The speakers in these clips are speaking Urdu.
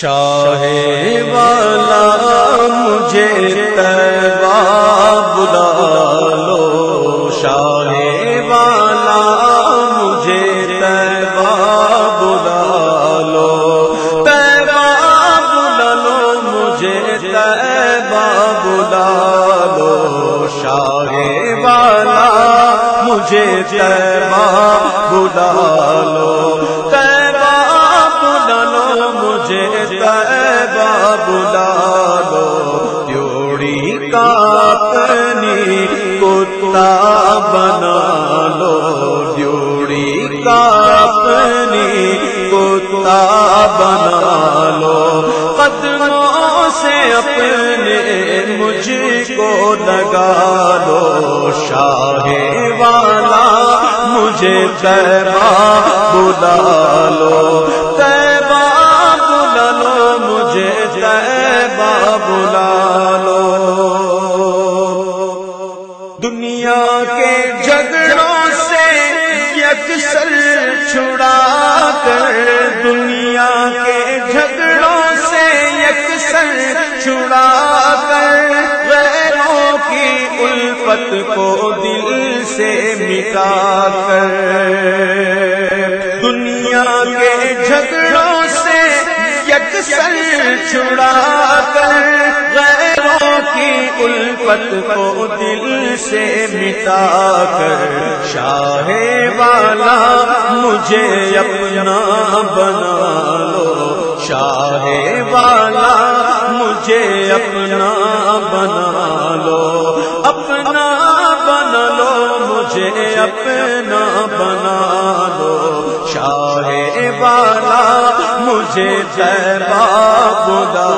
شاہ والا مجھے تیبا بلا لو۔ شاہ والا مجھے تیبا بلا لو۔ تیبا بلا لو، مجھے تیبا بلا لو۔ شاہ والا مجھے تیبا بلا لو۔ بلا لو جوڑی کا اپنی کتا بنا لو۔ جوڑی کا اپنی کتا بنا لو۔ قدموں سے اپنے مجھ کو لگا لو۔ شاہ والا مجھے تیرا بلا لو۔ کو دل سے مٹا کر دنیا کے جھگڑوں سے یکسر چھڑا کر غیروں کی الفت کو دل سے مٹا کر شاہ والا مجھے اپنا بنا لو، شاہ والا مجھے اپنا بنا لو۔ بنا لو، مجھے اپنا بنا لو۔ شاہ والا مجھے تیرا بلا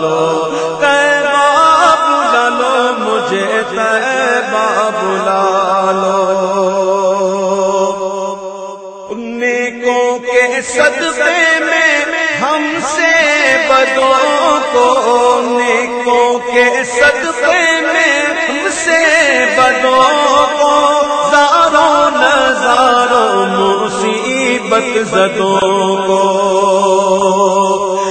لو تیرا بلا لو مجھے تیرا بلا لو نیکوں کے صدقے میں ہم سے بدوں کو نیکوں کے صدقے میں سے بدوں کو زاروں، نظاروں، مصیبت زدوں کو۔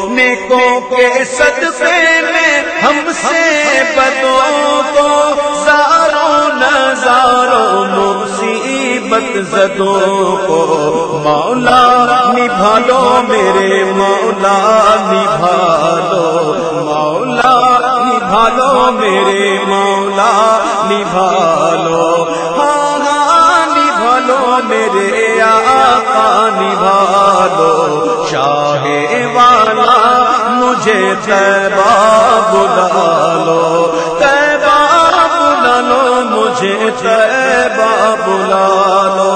نیکوں کے صدقے میں ہم سے بدوں کو زاروں، نظاروں، مصیبت زدوں کو۔ مولا نبھا لو میرے مولا نبھا لو مولا نبھا لو میرے مولا۔ نبھا لو ہاں ہاں نبھا لو میرے آقا نبھا لو شاہ والا، مجھے تیبا بلا لو تیبا بلا لو مجھے تیبا بلا لو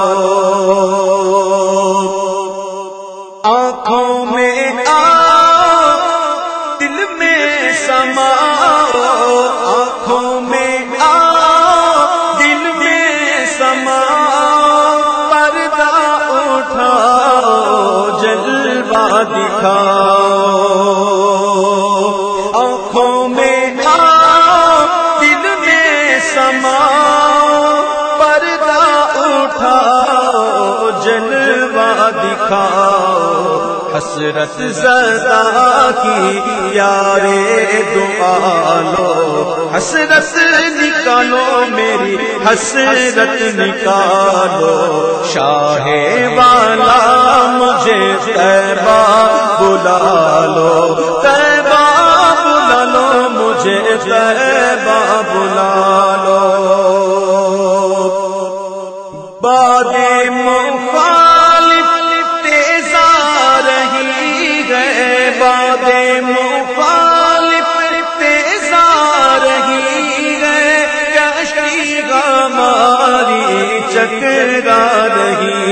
آنکھوں میں آ، دل میں سما۔ دکھاؤ۔ آنکھوں میں آ دل میں سما پردہ اٹھاؤ، جلوہ دکھاؤ۔ حسرت زدہ کی یارے دعا لو۔ حسرت نکالو میری، حسرت نکالو۔ شاہ تیبا بلا لو تیبا بلا لو، مجھے تیبا بلا لو۔ باد مخالف تیزا رہی ہے باد مخالف تیزا رہی ہے۔ کشتی ہماری چکرا رہی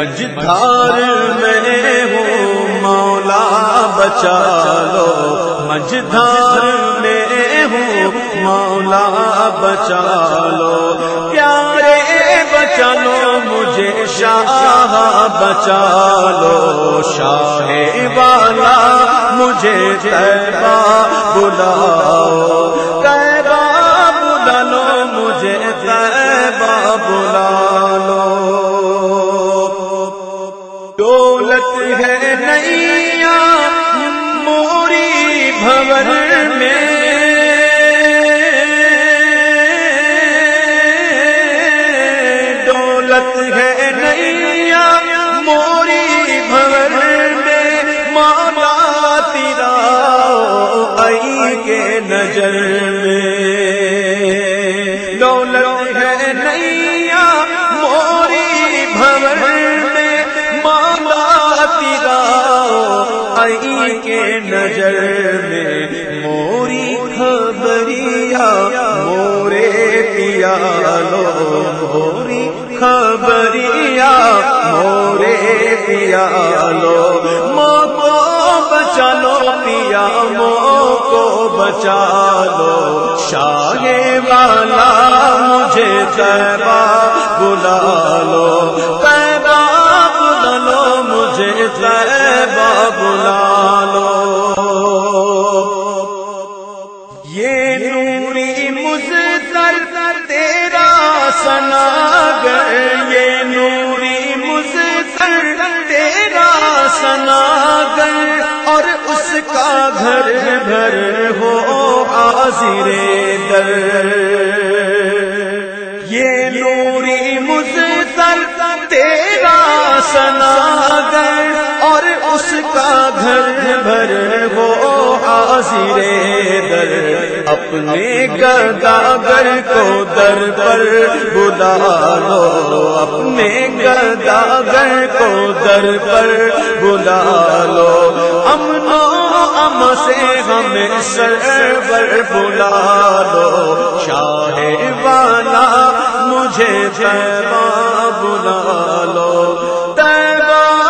مجھار میں ہوں مولا، بچا لو۔ مجھار میں ہوں مولا، بچا لو۔ پیارے بچا لو، مجھے شاہ بچا لو۔ شاہ والا، مجھے تیبا بلاؤ۔ تیبا بلا لو، مجھے تیبا بلا موری میں دولت ہے نیا، موری بھور میں مالا تیرا آئی کے نظر میں۔ دولت ہے نیا، موری بھور میں مالا تیرا آئی کے نظر میں۔ خبریا مورے پیا لو موری خبریا مورے پیا لو مو کو بچا لو پیا مو کو بچا لو شاہ والا مجھے تیبا بلا لو سنا گر یہ نوری مزدر تیرا سنا گر اور اس کا گھر گھر ہو حاضر در۔ یہ نوری مزدر تیرا سنا گر اور اس کا گھر بھر ہو زیر در، اپنے گرداگر کو در پر بلا لو، اپنے گرداگر کو در پر بلا لو۔ ہم ام سے ہمیں سرور بلا لو۔ شاہ والا، مجھے جیوا بلا لو۔ تیوا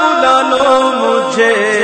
بلا لو، مجھے